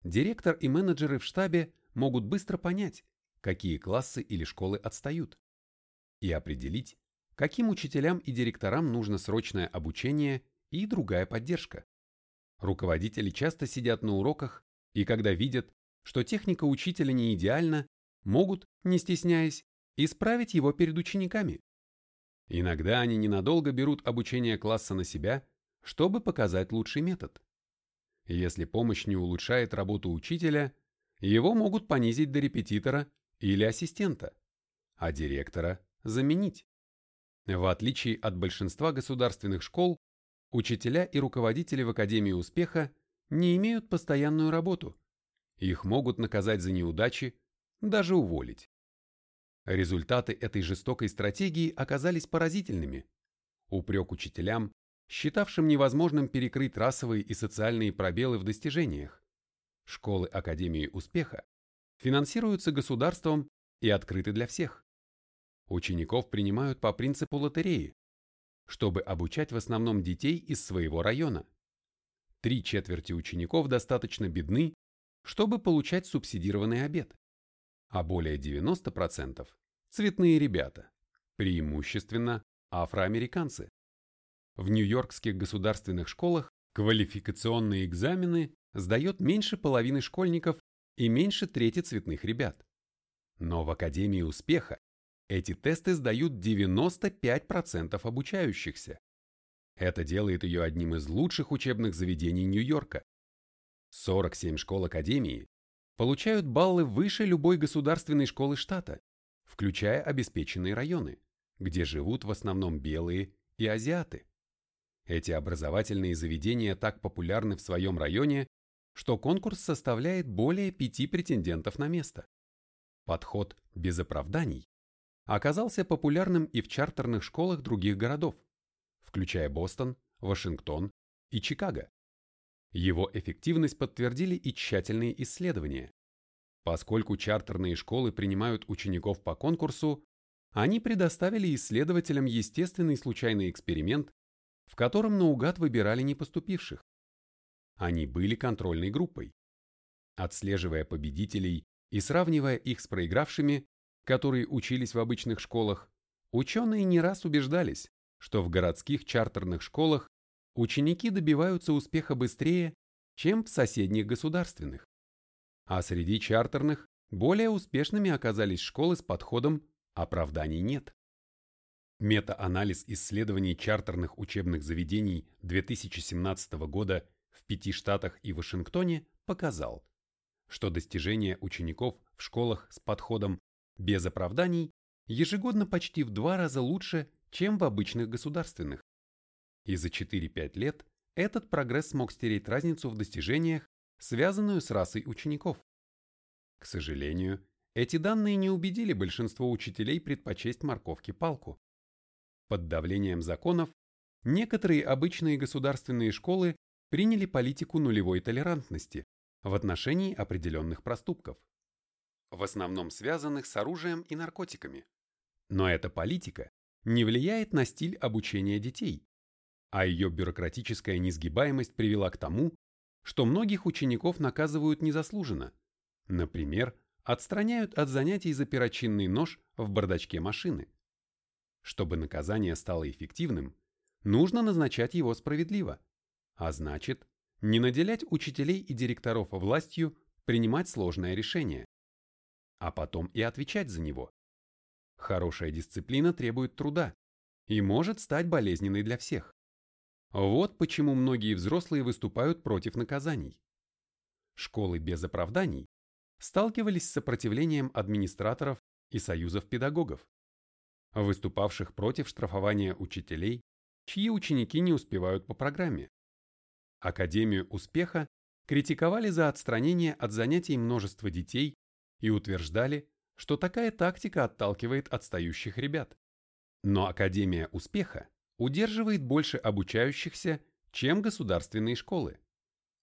директор и менеджеры в штабе могут быстро понять, какие классы или школы отстают, и определить, каким учителям и директорам нужно срочное обучение и другая поддержка. Руководители часто сидят на уроках и когда видят, что техника учителя не идеальна, могут, не стесняясь, исправить его перед учениками. Иногда они ненадолго берут обучение класса на себя, чтобы показать лучший метод. Если помощь не улучшает работу учителя, его могут понизить до репетитора или ассистента, а директора заменить. В отличие от большинства государственных школ, учителя и руководители в Академии успеха не имеют постоянную работу. Их могут наказать за неудачи, даже уволить. Результаты этой жестокой стратегии оказались поразительными. Упрек учителям, считавшим невозможным перекрыть расовые и социальные пробелы в достижениях. Школы Академии успеха финансируются государством и открыты для всех. Учеников принимают по принципу лотереи, чтобы обучать в основном детей из своего района. Три четверти учеников достаточно бедны, чтобы получать субсидированный обед, а более 90% – цветные ребята, преимущественно афроамериканцы. В нью-йоркских государственных школах квалификационные экзамены сдает меньше половины школьников и меньше трети цветных ребят. Но в Академии успеха эти тесты сдают 95% обучающихся. Это делает ее одним из лучших учебных заведений Нью-Йорка. 47 школ Академии получают баллы выше любой государственной школы штата, включая обеспеченные районы, где живут в основном белые и азиаты. Эти образовательные заведения так популярны в своем районе, что конкурс составляет более пяти претендентов на место. Подход без оправданий оказался популярным и в чартерных школах других городов, включая Бостон, Вашингтон и Чикаго. Его эффективность подтвердили и тщательные исследования. Поскольку чартерные школы принимают учеников по конкурсу, они предоставили исследователям естественный случайный эксперимент, в котором наугад выбирали непоступивших. Они были контрольной группой. Отслеживая победителей и сравнивая их с проигравшими, которые учились в обычных школах, ученые не раз убеждались, что в городских чартерных школах ученики добиваются успеха быстрее, чем в соседних государственных. А среди чартерных более успешными оказались школы с подходом «оправданий нет». Мета-анализ исследований чартерных учебных заведений 2017 года в пяти штатах и Вашингтоне показал, что достижения учеников в школах с подходом без оправданий ежегодно почти в два раза лучше, чем в обычных государственных. И за 4-5 лет этот прогресс смог стереть разницу в достижениях, связанную с расой учеников. К сожалению, эти данные не убедили большинство учителей предпочесть морковки палку. Под давлением законов некоторые обычные государственные школы приняли политику нулевой толерантности в отношении определенных проступков, в основном связанных с оружием и наркотиками. Но эта политика не влияет на стиль обучения детей, а ее бюрократическая несгибаемость привела к тому, что многих учеников наказывают незаслуженно. Например, отстраняют от занятий за перочинный нож в бардачке машины. Чтобы наказание стало эффективным, нужно назначать его справедливо, а значит, не наделять учителей и директоров властью принимать сложное решение, а потом и отвечать за него. Хорошая дисциплина требует труда и может стать болезненной для всех. Вот почему многие взрослые выступают против наказаний. Школы без оправданий сталкивались с сопротивлением администраторов и союзов педагогов, выступавших против штрафования учителей, чьи ученики не успевают по программе. Академию успеха критиковали за отстранение от занятий множества детей и утверждали, что такая тактика отталкивает отстающих ребят. Но Академия успеха удерживает больше обучающихся, чем государственные школы.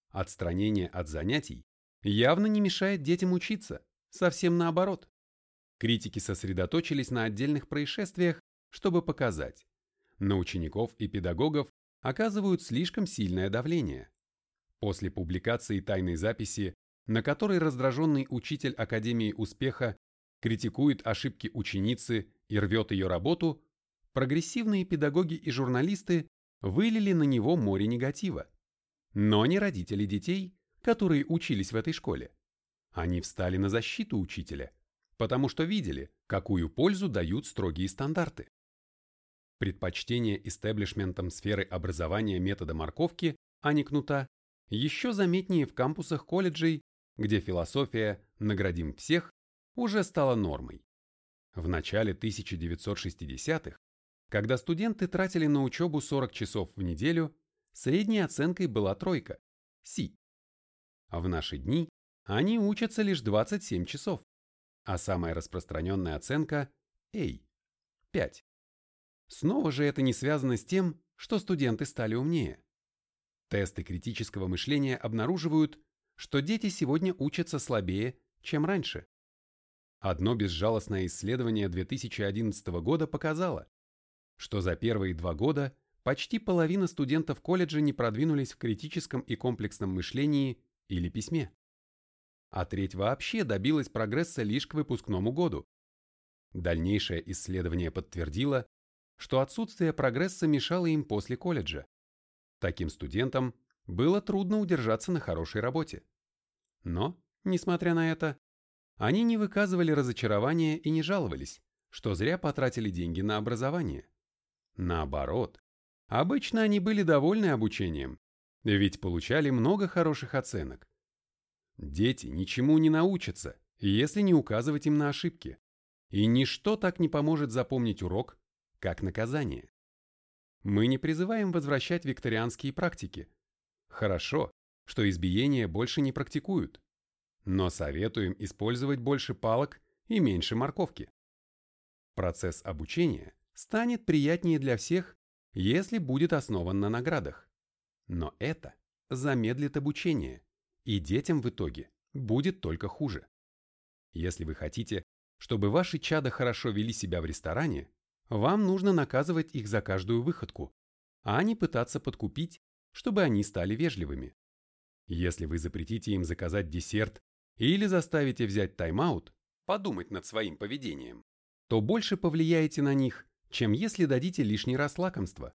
Отстранение от занятий явно не мешает детям учиться, совсем наоборот. Критики сосредоточились на отдельных происшествиях, чтобы показать, на учеников и педагогов оказывают слишком сильное давление. После публикации тайной записи, на которой раздраженный учитель Академии успеха критикует ошибки ученицы и рвет ее работу, прогрессивные педагоги и журналисты вылили на него море негатива. Но не родители детей, которые учились в этой школе. Они встали на защиту учителя, потому что видели, какую пользу дают строгие стандарты. Предпочтение истеблишментом сферы образования метода морковки, а не кнута, еще заметнее в кампусах колледжей, где философия «наградим всех» уже стала нормой. В начале 1960-х, когда студенты тратили на учебу 40 часов в неделю, средней оценкой была тройка – Си. А в наши дни они учатся лишь 27 часов, а самая распространенная оценка – A – 5. Снова же это не связано с тем, что студенты стали умнее. Тесты критического мышления обнаруживают, что дети сегодня учатся слабее, чем раньше. Одно безжалостное исследование 2011 года показало, что за первые два года почти половина студентов колледжа не продвинулись в критическом и комплексном мышлении или письме. А треть вообще добилась прогресса лишь к выпускному году. Дальнейшее исследование подтвердило, что отсутствие прогресса мешало им после колледжа. Таким студентам было трудно удержаться на хорошей работе. Но, несмотря на это, они не выказывали разочарования и не жаловались, что зря потратили деньги на образование. Наоборот, обычно они были довольны обучением, ведь получали много хороших оценок. Дети ничему не научатся, если не указывать им на ошибки. И ничто так не поможет запомнить урок, как наказание. Мы не призываем возвращать викторианские практики. Хорошо, что избиения больше не практикуют, но советуем использовать больше палок и меньше морковки. Процесс обучения станет приятнее для всех, если будет основан на наградах. Но это замедлит обучение, и детям в итоге будет только хуже. Если вы хотите, чтобы ваши чада хорошо вели себя в ресторане, вам нужно наказывать их за каждую выходку, а не пытаться подкупить, чтобы они стали вежливыми. Если вы запретите им заказать десерт или заставите взять тайм-аут, подумать над своим поведением, то больше повлияете на них, чем если дадите лишний раз лакомство.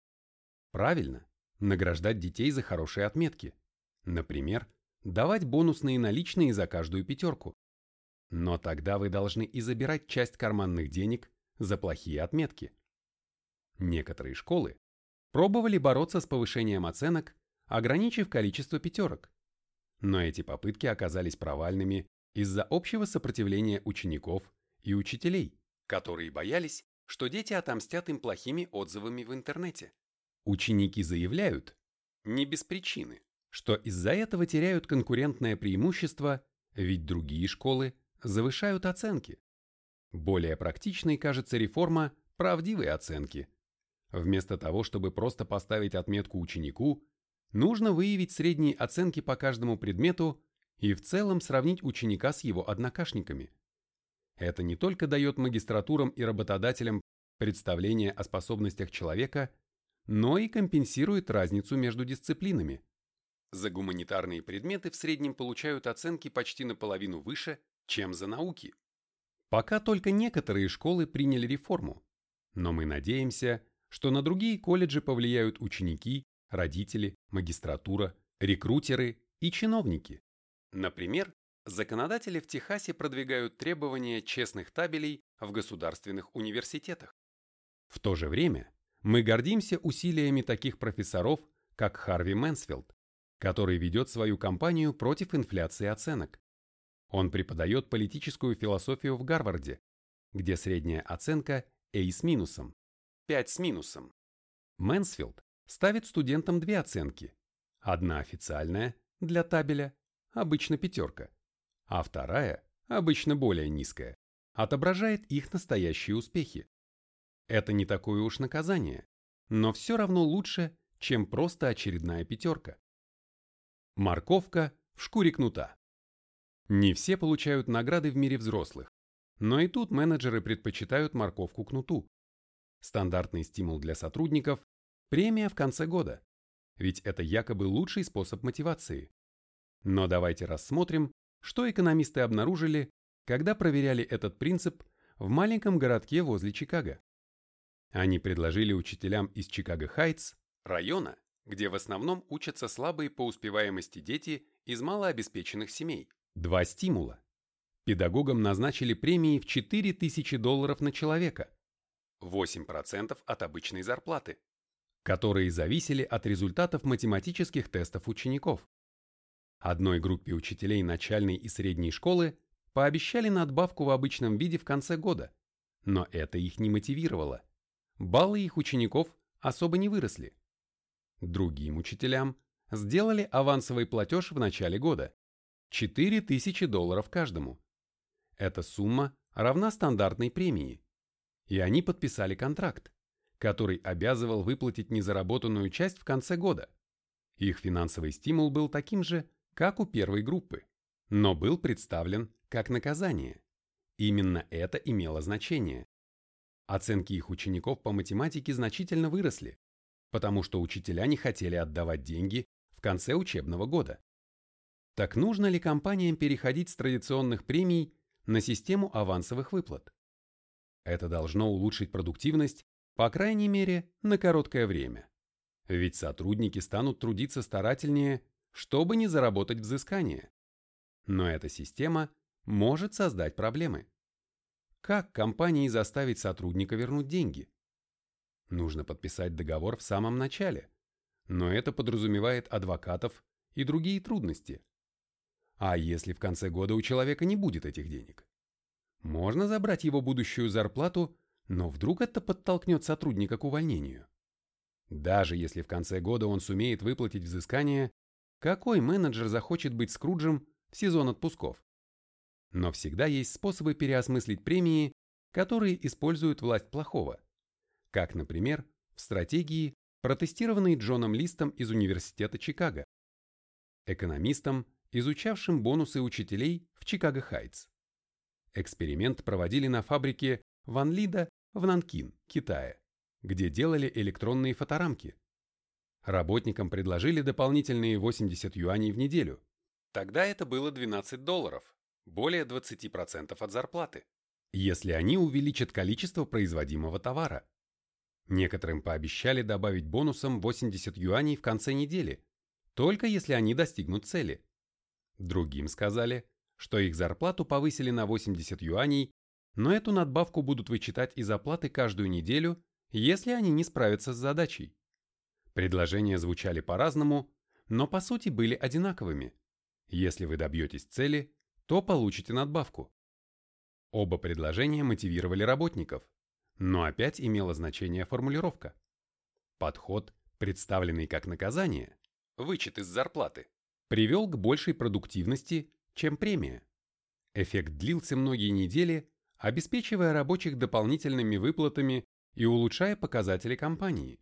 Правильно, награждать детей за хорошие отметки. Например, давать бонусные наличные за каждую пятерку. Но тогда вы должны и забирать часть карманных денег за плохие отметки. Некоторые школы пробовали бороться с повышением оценок, ограничив количество пятерок. Но эти попытки оказались провальными из-за общего сопротивления учеников и учителей, которые боялись, что дети отомстят им плохими отзывами в интернете. Ученики заявляют, не без причины, что из-за этого теряют конкурентное преимущество, ведь другие школы завышают оценки. Более практичной кажется реформа правдивой оценки. Вместо того, чтобы просто поставить отметку ученику, нужно выявить средние оценки по каждому предмету и в целом сравнить ученика с его однокашниками. Это не только дает магистратурам и работодателям представление о способностях человека, но и компенсирует разницу между дисциплинами. За гуманитарные предметы в среднем получают оценки почти наполовину выше, чем за науки. Пока только некоторые школы приняли реформу, но мы надеемся, что на другие колледжи повлияют ученики, родители, магистратура, рекрутеры и чиновники. Например, законодатели в Техасе продвигают требования честных табелей в государственных университетах. В то же время мы гордимся усилиями таких профессоров, как Харви Мэнсфилд, который ведет свою кампанию против инфляции оценок. Он преподает политическую философию в Гарварде, где средняя оценка A с минусом, 5 с минусом. Мэнсфилд ставит студентам две оценки. Одна официальная, для табеля, обычно пятерка, а вторая, обычно более низкая, отображает их настоящие успехи. Это не такое уж наказание, но все равно лучше, чем просто очередная пятерка. Морковка в шкуре кнута. Не все получают награды в мире взрослых, но и тут менеджеры предпочитают морковку кнуту. Стандартный стимул для сотрудников – премия в конце года, ведь это якобы лучший способ мотивации. Но давайте рассмотрим, что экономисты обнаружили, когда проверяли этот принцип в маленьком городке возле Чикаго. Они предложили учителям из Чикаго-Хайтс, района, где в основном учатся слабые по успеваемости дети из малообеспеченных семей, два стимула. Педагогам назначили премии в 4000 долларов на человека, 8% от обычной зарплаты, которые зависели от результатов математических тестов учеников. Одной группе учителей начальной и средней школы пообещали надбавку в обычном виде в конце года, но это их не мотивировало. Баллы их учеников особо не выросли. Другим учителям сделали авансовый платеж в начале года – 4000 долларов каждому. Эта сумма равна стандартной премии. И они подписали контракт, который обязывал выплатить незаработанную часть в конце года. Их финансовый стимул был таким же, как у первой группы, но был представлен как наказание. Именно это имело значение. Оценки их учеников по математике значительно выросли, потому что учителя не хотели отдавать деньги в конце учебного года. Так нужно ли компаниям переходить с традиционных премий на систему авансовых выплат? Это должно улучшить продуктивность, по крайней мере, на короткое время. Ведь сотрудники станут трудиться старательнее, чтобы не заработать взыскание. Но эта система может создать проблемы. Как компании заставить сотрудника вернуть деньги? Нужно подписать договор в самом начале, но это подразумевает адвокатов и другие трудности. А если в конце года у человека не будет этих денег? Можно забрать его будущую зарплату, но вдруг это подтолкнет сотрудника к увольнению. Даже если в конце года он сумеет выплатить взыскание, какой менеджер захочет быть Скруджем в сезон отпусков? Но всегда есть способы переосмыслить премии, которые используют власть плохого. Как, например, в стратегии, протестированной Джоном Листом из Университета Чикаго, экономистом, изучавшим бонусы учителей в Чикаго-Хайтс. Эксперимент проводили на фабрике Ван Лида в Нанкин, Китае, где делали электронные фоторамки. Работникам предложили дополнительные 80 юаней в неделю. Тогда это было 12 долларов, более 20% от зарплаты, если они увеличат количество производимого товара. Некоторым пообещали добавить бонусом 80 юаней в конце недели, только если они достигнут цели. Другим сказали, что их зарплату повысили на 80 юаней, но эту надбавку будут вычитать из оплаты каждую неделю, если они не справятся с задачей. Предложения звучали по-разному, но по сути были одинаковыми. Если вы добьетесь цели, то получите надбавку. Оба предложения мотивировали работников, но опять имела значение формулировка. Подход, представленный как наказание, вычет из зарплаты, привел к большей продуктивности, чем премия. Эффект длился многие недели, обеспечивая рабочих дополнительными выплатами и улучшая показатели компании.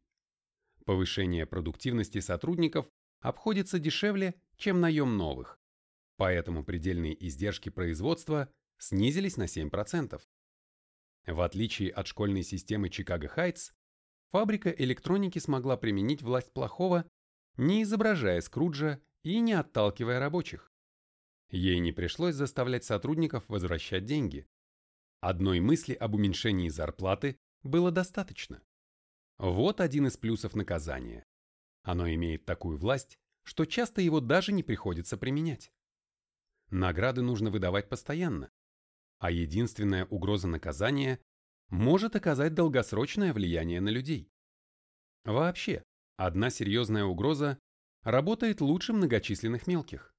Повышение продуктивности сотрудников обходится дешевле, чем наем новых. Поэтому предельные издержки производства снизились на 7%. В отличие от школьной системы Чикаго Хайтс, фабрика электроники смогла применить власть плохого, не изображая Скруджа и не отталкивая рабочих. Ей не пришлось заставлять сотрудников возвращать деньги. Одной мысли об уменьшении зарплаты было достаточно. Вот один из плюсов наказания. Оно имеет такую власть, что часто его даже не приходится применять. Награды нужно выдавать постоянно, а единственная угроза наказания может оказать долгосрочное влияние на людей. Вообще, одна серьезная угроза работает лучше многочисленных мелких.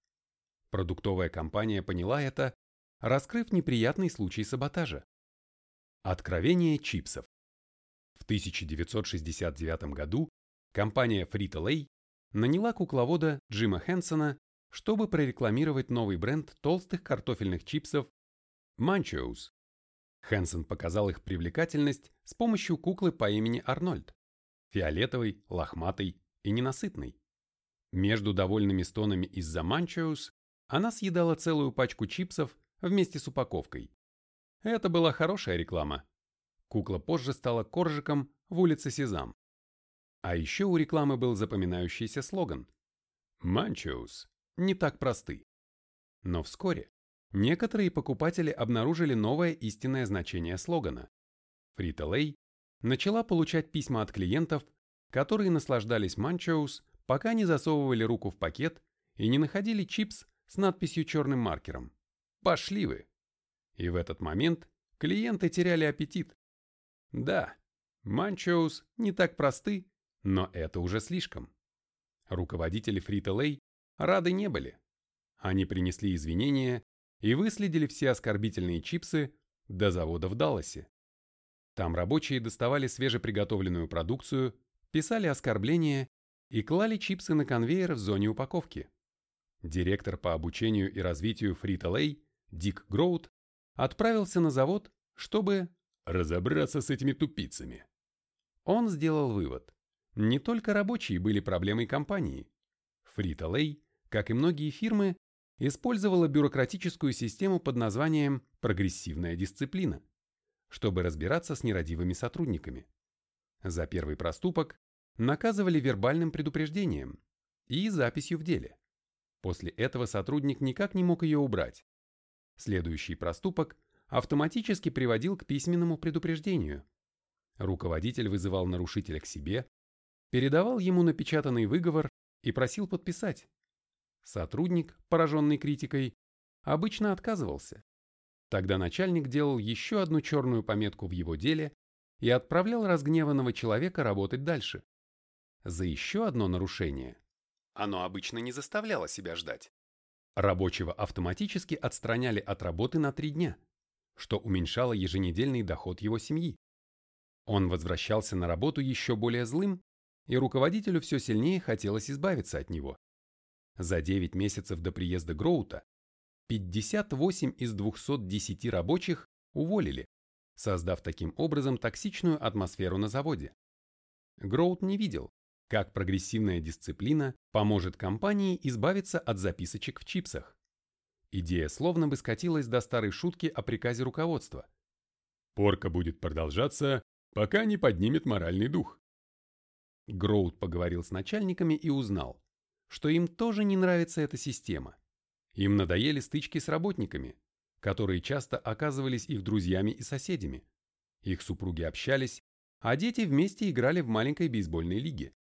Продуктовая компания поняла это, раскрыв неприятный случай саботажа. Откровение чипсов. В 1969 году компания Frito-Lay наняла кукловода Джима Хэнсона чтобы прорекламировать новый бренд толстых картофельных чипсов Munchos. Хэнсон показал их привлекательность с помощью куклы по имени Арнольд. Фиолетовый, лохматый и ненасытный. Между довольными стонами из-за Munchos она съедала целую пачку чипсов вместе с упаковкой. Это была хорошая реклама. Кукла позже стала коржиком в улице Сезам. А еще у рекламы был запоминающийся слоган «Манчоус не так просты». Но вскоре некоторые покупатели обнаружили новое истинное значение слогана. Фрита Лей начала получать письма от клиентов, которые наслаждались манчоус, пока не засовывали руку в пакет и не находили чипс с надписью черным маркером. Пошли вы! И в этот момент клиенты теряли аппетит. Да, манчоус не так просты, но это уже слишком. Руководители Фрита Лей рады не были. Они принесли извинения и выследили все оскорбительные чипсы до завода в Далласе. Там рабочие доставали свежеприготовленную продукцию, писали оскорбления и клали чипсы на конвейер в зоне упаковки. Директор по обучению и развитию Фрита Лей, Дик Гроут, отправился на завод, чтобы разобраться с этими тупицами. Он сделал вывод. Не только рабочие были проблемой компании. Фрита Лей, как и многие фирмы, использовала бюрократическую систему под названием «прогрессивная дисциплина», чтобы разбираться с нерадивыми сотрудниками. За первый проступок наказывали вербальным предупреждением и записью в деле. После этого сотрудник никак не мог ее убрать. Следующий проступок автоматически приводил к письменному предупреждению. Руководитель вызывал нарушителя к себе, передавал ему напечатанный выговор и просил подписать. Сотрудник, пораженный критикой, обычно отказывался. Тогда начальник делал еще одну черную пометку в его деле и отправлял разгневанного человека работать дальше. За еще одно нарушение оно обычно не заставляло себя ждать. Рабочего автоматически отстраняли от работы на три дня, что уменьшало еженедельный доход его семьи. Он возвращался на работу еще более злым, и руководителю все сильнее хотелось избавиться от него. За 9 месяцев до приезда Гроута 58 из 210 рабочих уволили, создав таким образом токсичную атмосферу на заводе. Гроут не видел, как прогрессивная дисциплина поможет компании избавиться от записочек в чипсах. Идея словно бы скатилась до старой шутки о приказе руководства. Порка будет продолжаться, пока не поднимет моральный дух. Гроут поговорил с начальниками и узнал, что им тоже не нравится эта система. Им надоели стычки с работниками, которые часто оказывались их друзьями и соседями. Их супруги общались, а дети вместе играли в маленькой бейсбольной лиге.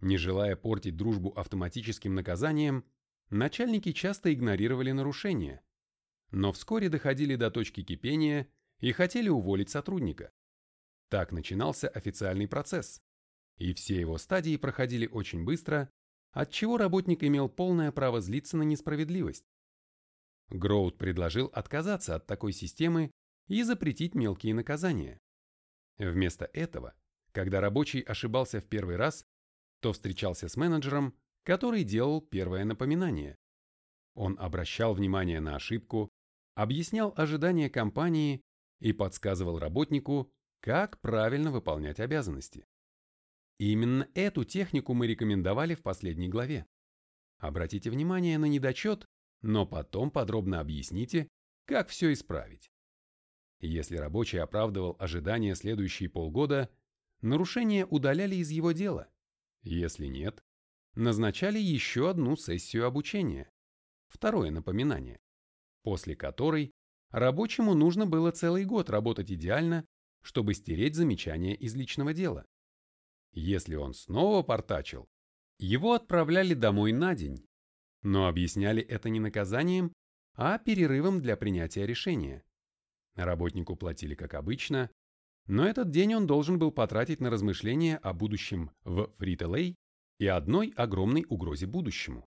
Не желая портить дружбу автоматическим наказанием, начальники часто игнорировали нарушения, но вскоре доходили до точки кипения и хотели уволить сотрудника. Так начинался официальный процесс, и все его стадии проходили очень быстро отчего работник имел полное право злиться на несправедливость. Гроуд предложил отказаться от такой системы и запретить мелкие наказания. Вместо этого, когда рабочий ошибался в первый раз, то встречался с менеджером, который делал первое напоминание. Он обращал внимание на ошибку, объяснял ожидания компании и подсказывал работнику, как правильно выполнять обязанности. И именно эту технику мы рекомендовали в последней главе. Обратите внимание на недочет, но потом подробно объясните, как все исправить. Если рабочий оправдывал ожидания следующие полгода, нарушения удаляли из его дела. Если нет, назначали еще одну сессию обучения, второе напоминание, после которой рабочему нужно было целый год работать идеально, чтобы стереть замечания из личного дела. Если он снова портачил, его отправляли домой на день, но объясняли это не наказанием, а перерывом для принятия решения. Работнику платили как обычно, но этот день он должен был потратить на размышления о будущем в Фрителей и одной огромной угрозе будущему.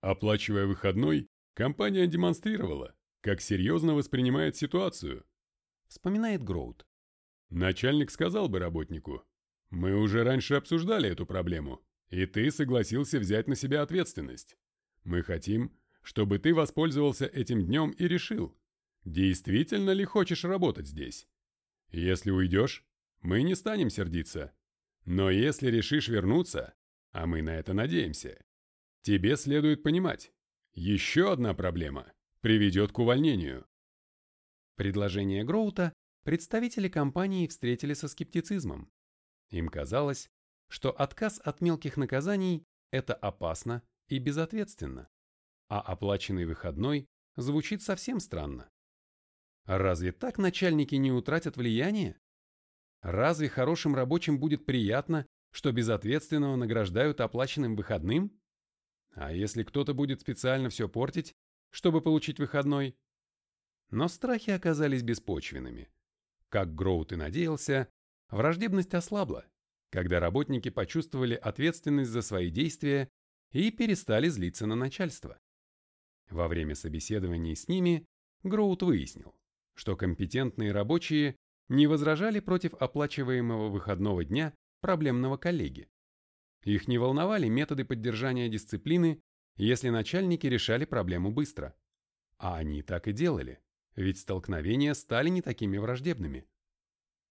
Оплачивая выходной, компания демонстрировала, как серьезно воспринимает ситуацию. Вспоминает Гроуд. Начальник сказал бы работнику, мы уже раньше обсуждали эту проблему, и ты согласился взять на себя ответственность. Мы хотим, чтобы ты воспользовался этим днем и решил, действительно ли хочешь работать здесь. Если уйдешь, мы не станем сердиться. Но если решишь вернуться, а мы на это надеемся, тебе следует понимать, еще одна проблема приведет к увольнению. Предложение Гроута представители компании встретили со скептицизмом. Им казалось, что отказ от мелких наказаний – это опасно и безответственно, а оплаченный выходной звучит совсем странно. Разве так начальники не утратят влияние? Разве хорошим рабочим будет приятно, что безответственного награждают оплаченным выходным? А если кто-то будет специально все портить, чтобы получить выходной? Но страхи оказались беспочвенными. Как Гроут и надеялся, враждебность ослабла, когда работники почувствовали ответственность за свои действия и перестали злиться на начальство. Во время собеседований с ними Гроут выяснил, что компетентные рабочие не возражали против оплачиваемого выходного дня проблемного коллеги. Их не волновали методы поддержания дисциплины, если начальники решали проблему быстро. А они так и делали, ведь столкновения стали не такими враждебными.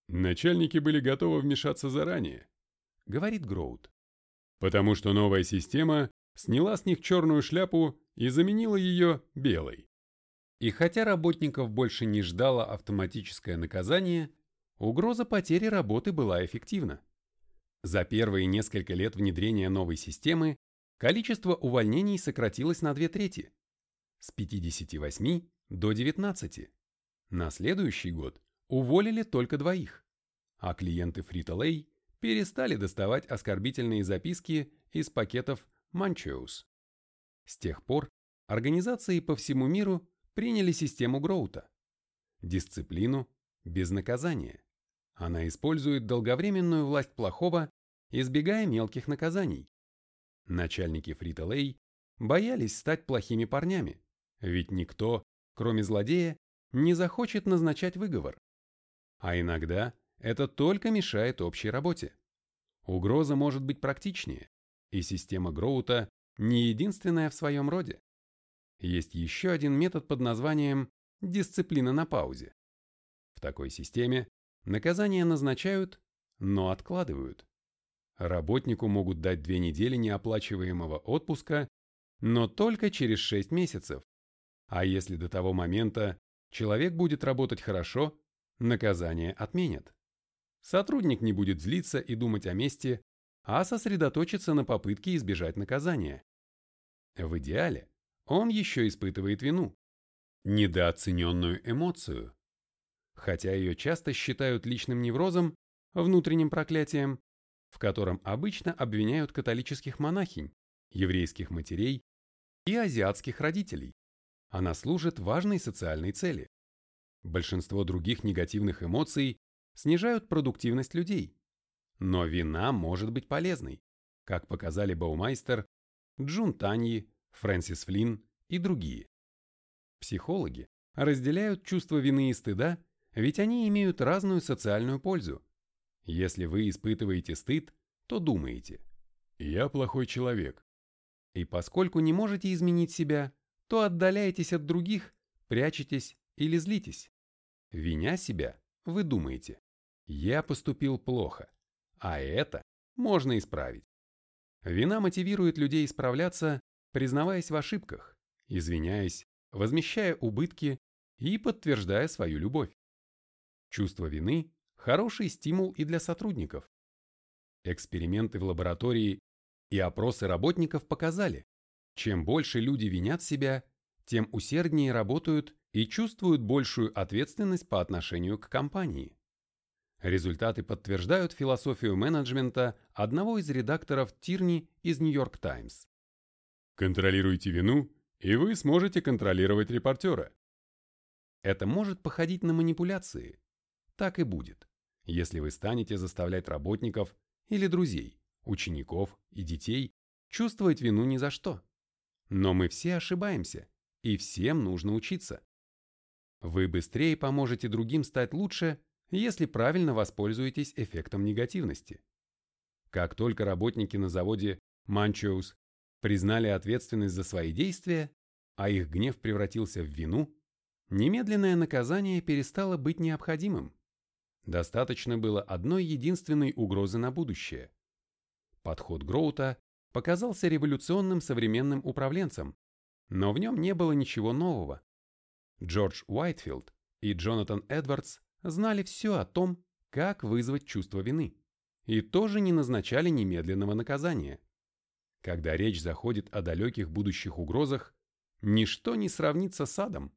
Начальники были готовы вмешаться заранее, говорит Гроут. Потому что новая система сняла с них черную шляпу и заменила ее белой. И хотя работников больше не ждало автоматическое наказание, угроза потери работы была эффективна. За первые несколько лет внедрения новой системы количество увольнений сократилось на две трети – с 58 до 19. На следующий год уволили только двоих, а клиенты Frito-Lay перестали доставать оскорбительные записки из пакетов Manchos. С тех пор организации по всему миру приняли систему Гроута – дисциплину без наказания. Она использует долговременную власть плохого, избегая мелких наказаний. Начальники Фрита-Лей боялись стать плохими парнями, ведь никто, кроме злодея, не захочет назначать выговор. А иногда это только мешает общей работе. Угроза может быть практичнее, и система Гроута не единственная в своем роде. Есть еще один метод под названием «дисциплина на паузе». В такой системе наказания назначают, но откладывают. Работнику могут дать две недели неоплачиваемого отпуска, но только через 6 месяцев. А если до того момента человек будет работать хорошо, наказание отменят. Сотрудник не будет злиться и думать о мести, а сосредоточиться на попытке избежать наказания. В идеале он еще испытывает вину, недооцененную эмоцию. Хотя ее часто считают личным неврозом, внутренним проклятием, в котором обычно обвиняют католических монахинь, еврейских матерей и азиатских родителей. Она служит важной социальной цели. Большинство других негативных эмоций снижают продуктивность людей. Но вина может быть полезной, как показали Баумайстер, Джун Таньи Фрэнсис Флинн и другие. Психологи разделяют чувство вины и стыда, ведь они имеют разную социальную пользу. Если вы испытываете стыд, то думаете «я плохой человек». И поскольку не можете изменить себя, то отдаляетесь от других, прячетесь или злитесь. Виня себя, вы думаете «я поступил плохо», а это можно исправить. Вина мотивирует людей исправляться, признаваясь в ошибках, извиняясь, возмещая убытки и подтверждая свою любовь. Чувство вины – хороший стимул и для сотрудников. Эксперименты в лаборатории и опросы работников показали, чем больше люди винят себя, тем усерднее работают и чувствуют большую ответственность по отношению к компании. Результаты подтверждают философию менеджмента одного из редакторов Тирни из Нью-Йорк Таймс. Контролируйте вину, и вы сможете контролировать репортера. Это может походить на манипуляции. Так и будет, если вы станете заставлять работников или друзей, учеников и детей чувствовать вину ни за что. Но мы все ошибаемся, и всем нужно учиться. Вы быстрее поможете другим стать лучше, если правильно воспользуетесь эффектом негативности. Как только работники на заводе Manchos признали ответственность за свои действия, а их гнев превратился в вину, немедленное наказание перестало быть необходимым. Достаточно было одной единственной угрозы на будущее. Подход Гроута показался революционным современным управленцем, но в нем не было ничего нового. Джордж Уайтфилд и Джонатан Эдвардс знали все о том, как вызвать чувство вины, и тоже не назначали немедленного наказания. Когда речь заходит о далеких будущих угрозах, ничто не сравнится с адом.